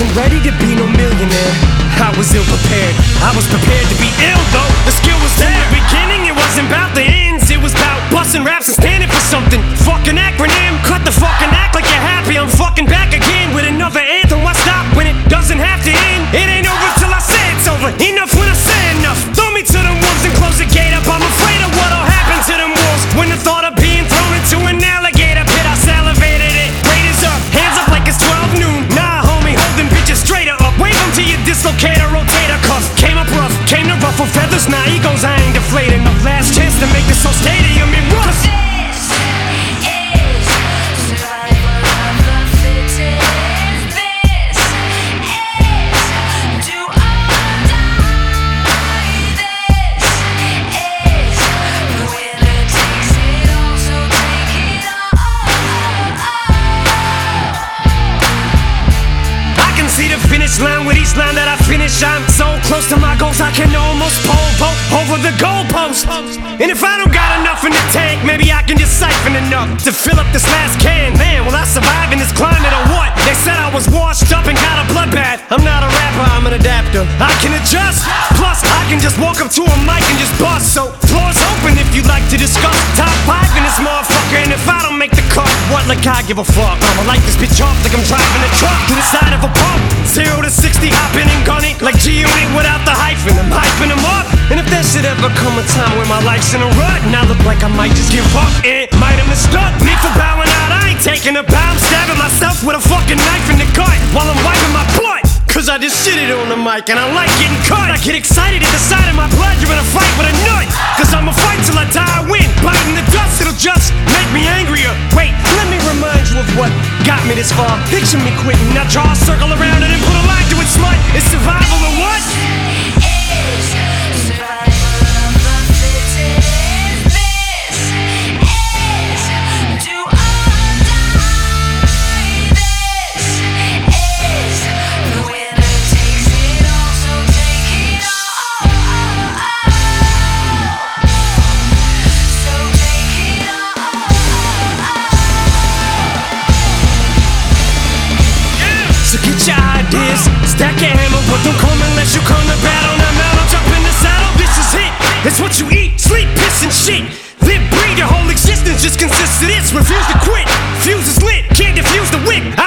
wasn't ready to be no millionaire. I was ill prepared. I was prepared to be ill though. The skill was there. ない see the finish line with each line that I finish. I'm so close to my goals, I can almost pole vault over the goalpost. And if I don't got enough in the tank, maybe I can just siphon enough to fill up this last can. Man, will I survive in this climate or what? They said I was washed up and got a bloodbath. I'm not a rapper, I'm an adapter. I can adjust. Plus, I can just walk up to a mic and just bust. So, floor's open if you'd like to discuss. Top five in this motherfucker, and if I don't make the cut, what like I give a fuck? I'ma light this bitch off like I'm driving a truck to the side of a pump. Zero to 60, hopping and gunning like G Unit without the hyphen. I'm hyping them up. And if there should ever come a time when my life's in a rut, and I look like I might just give up, it might have mistook me for bowing out. I ain't taking a bow, I'm stabbing myself with a fucking knife in the gut while I'm wiping my butt. Cause I just shitted on the mic and I like getting cut. I get excited at the sight of my blood. You're in a fight with a nut. Just make me angrier. Wait, let me remind you of what got me this far. Picture me quitting. Now draw a circle around it and put a line to it, smut. It's survival or what? Ideas, stack your hammer, but don't come unless you come to battle. Now, now, don't jump in the saddle. This is it. It's what you eat, sleep, piss, and shit. Live, breathe, your whole existence just consists of this. Refuse to quit. Fuse is lit, can't defuse the wick.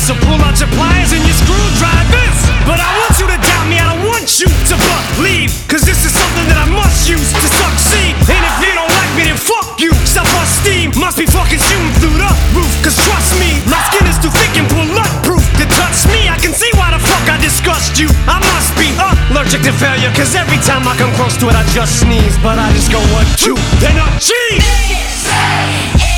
So pull out your pliers and your screwdrivers. But I want you to doubt me, I don't want you to believe. Cause this is something that I must use to succeed. And if you don't like me, then fuck you. Self esteem must be fucking shooting through the roof. Cause trust me, my skin is too thick and bulletproof to touch me. I can see why the fuck I disgust you. I must be allergic to failure. Cause every time I come close to it, I just sneeze. But I just go one, two, then G. This